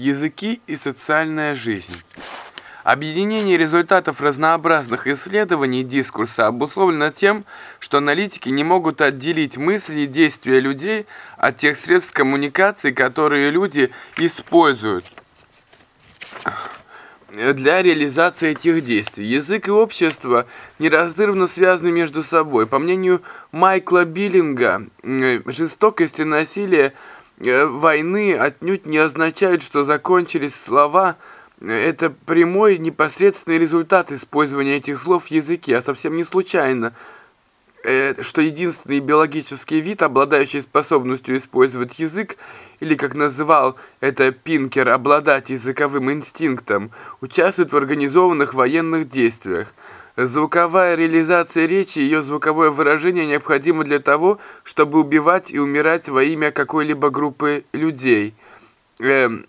Языки и социальная жизнь. Объединение результатов разнообразных исследований дискурса обусловлено тем, что аналитики не могут отделить мысли и действия людей от тех средств коммуникации, которые люди используют для реализации этих действий. Язык и общество неразрывно связаны между собой. По мнению Майкла Биллинга, жестокость и насилие – войны отнюдь не означают, что закончились слова. Это прямой непосредственный результат использования этих слов в языке, а совсем не случайно, э, что единственный биологический вид, обладающий способностью использовать язык, или, как называл это Пинкер, обладать языковым инстинктом, участвует в организованных военных действиях. Звуковая реализация речи и ее звуковое выражение необходимо для того, чтобы убивать и умирать во имя какой-либо группы людей. Эм,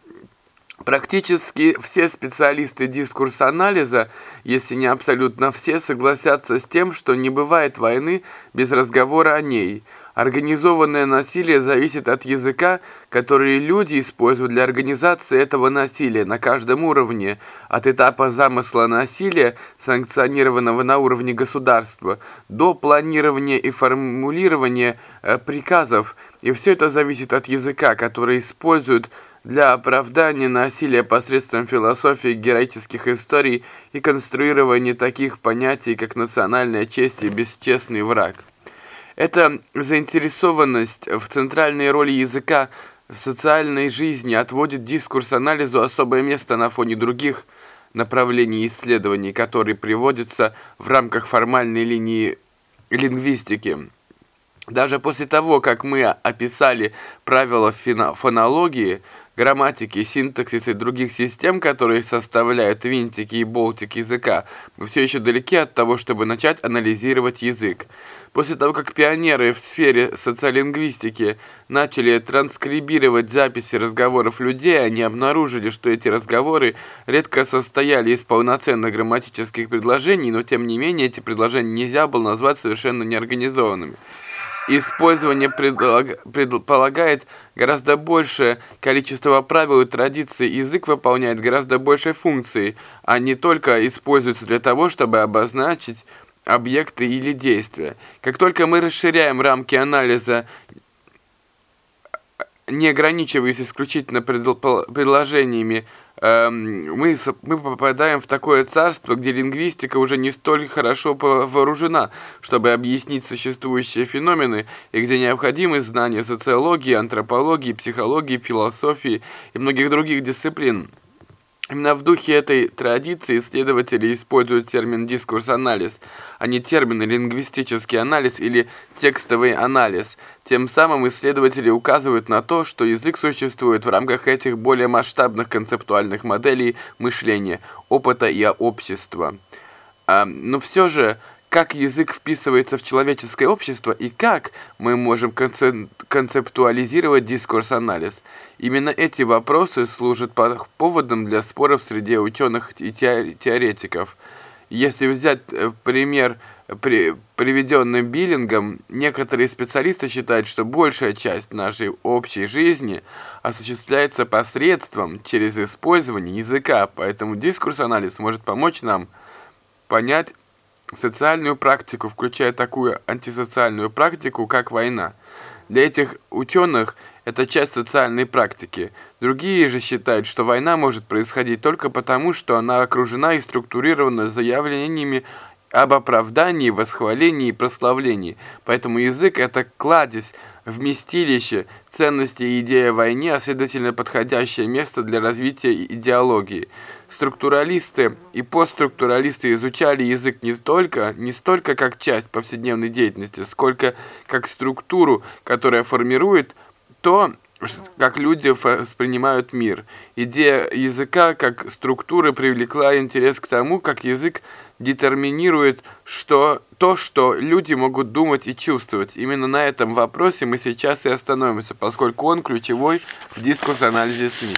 практически все специалисты дискурс-анализа, если не абсолютно все, согласятся с тем, что не бывает войны без разговора о ней – Организованное насилие зависит от языка, который люди используют для организации этого насилия на каждом уровне, от этапа замысла насилия, санкционированного на уровне государства, до планирования и формулирования э, приказов. И все это зависит от языка, который используют для оправдания насилия посредством философии героических историй и конструирования таких понятий, как национальная честь и бесчестный враг. Эта заинтересованность в центральной роли языка в социальной жизни отводит дискурс-анализу особое место на фоне других направлений исследований, которые приводятся в рамках формальной линии лингвистики. Даже после того, как мы описали правила фонологии, грамматики, синтаксиса и других систем, которые составляют винтики и болтики языка, мы все еще далеки от того, чтобы начать анализировать язык. После того, как пионеры в сфере социолингвистики начали транскрибировать записи разговоров людей, они обнаружили, что эти разговоры редко состояли из полноценных грамматических предложений, но тем не менее эти предложения нельзя было назвать совершенно неорганизованными. Использование предполагает гораздо большее количество правил и традиций, язык выполняет гораздо больше функций, а не только используется для того, чтобы обозначить объекты или действия. Как только мы расширяем рамки анализа, не ограничиваясь исключительно предложениями, мы, мы попадаем в такое царство, где лингвистика уже не столь хорошо вооружена, чтобы объяснить существующие феномены, и где необходимы знания социологии, антропологии, психологии, философии и многих других дисциплин. Именно в духе этой традиции исследователи используют термин «дискурс-анализ», а не термины «лингвистический анализ» или «текстовый анализ». Тем самым исследователи указывают на то, что язык существует в рамках этих более масштабных концептуальных моделей мышления, опыта и общества. А, но все же, как язык вписывается в человеческое общество и как мы можем концептуализировать дискурс-анализ – Именно эти вопросы служат поводом для споров среди ученых и теоретиков. Если взять э, пример, при, приведенный Биллингом, некоторые специалисты считают, что большая часть нашей общей жизни осуществляется посредством, через использование языка, поэтому дискурс-анализ может помочь нам понять социальную практику, включая такую антисоциальную практику, как война. Для этих ученых – это часть социальной практики. Другие же считают, что война может происходить только потому, что она окружена и структурирована заявлениями об оправдании, восхвалении и прославлении. Поэтому язык – это кладезь, вместилище, ценности и идея о войне, а следовательно подходящее место для развития идеологии. Структуралисты и постструктуралисты изучали язык не только не столько как часть повседневной деятельности, сколько как структуру, которая формирует то, как люди воспринимают мир. Идея языка как структуры привлекла интерес к тому, как язык детерминирует что, то, что люди могут думать и чувствовать. Именно на этом вопросе мы сейчас и остановимся, поскольку он ключевой в дискурс-анализе СМИ.